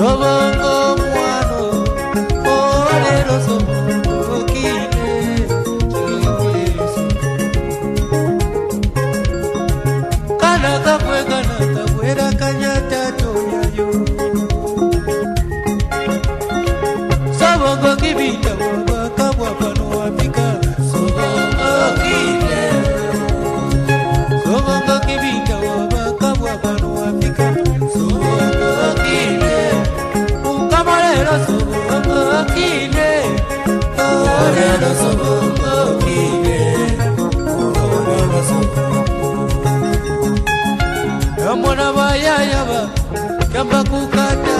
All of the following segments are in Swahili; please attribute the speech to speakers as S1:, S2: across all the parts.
S1: Sabah yaba yayaba kamba kukata.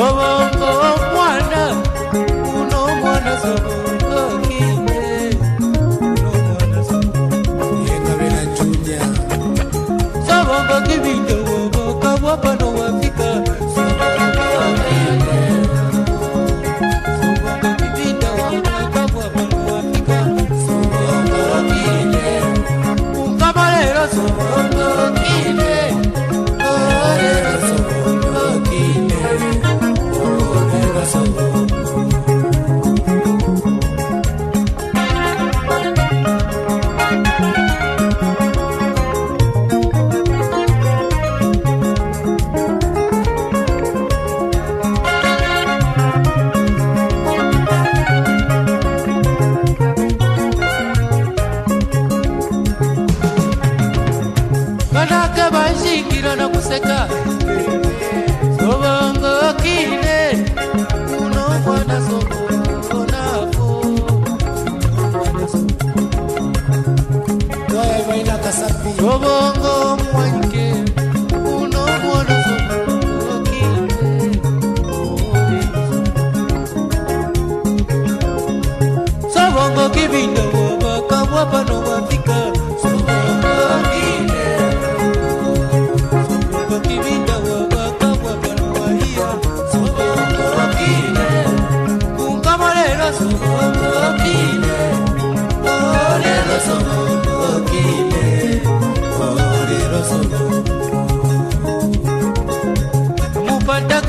S1: sobongo mwana uno mwana sobongo kinde uno mwana sobongo
S2: chunya
S1: sobongo kibinjo woboka bwapano wafika Sobongo banaka kira na kuseka. Sobongokile unokwana sokonapo sobongo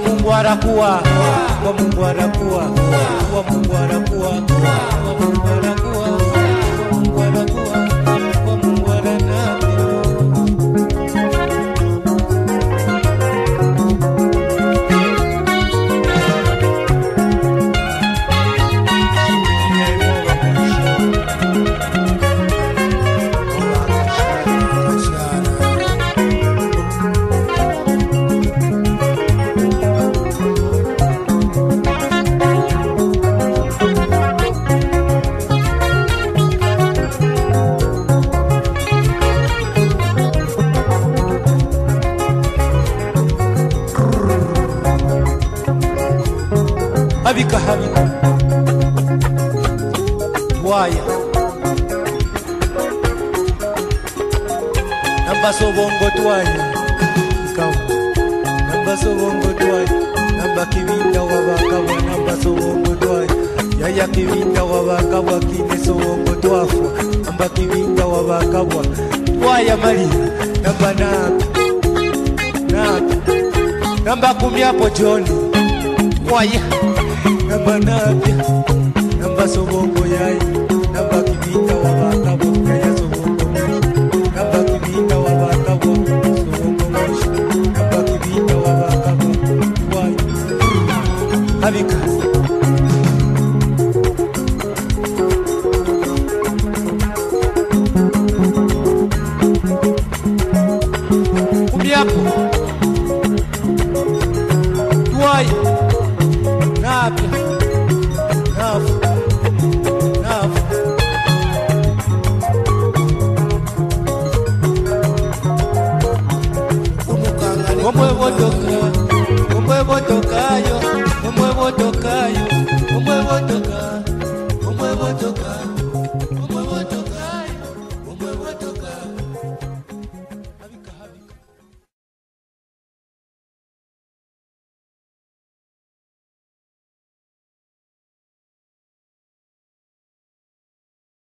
S1: Mungu kwa Mungu anakuwa, kwa Mungu anakuwa, kwa Mungu anakuwa, Habika habika waya. Namba sobongo twanya kawa. Namba sobongo twanya namba kibinda wabakabwa namba sobongo twanya yaya kibinda wabakabwa kine sobongo twafa namba kibinda wabakabwa waya malia namba naka naka namba kumi hapo joni waya banaabya mbasooba okuyayi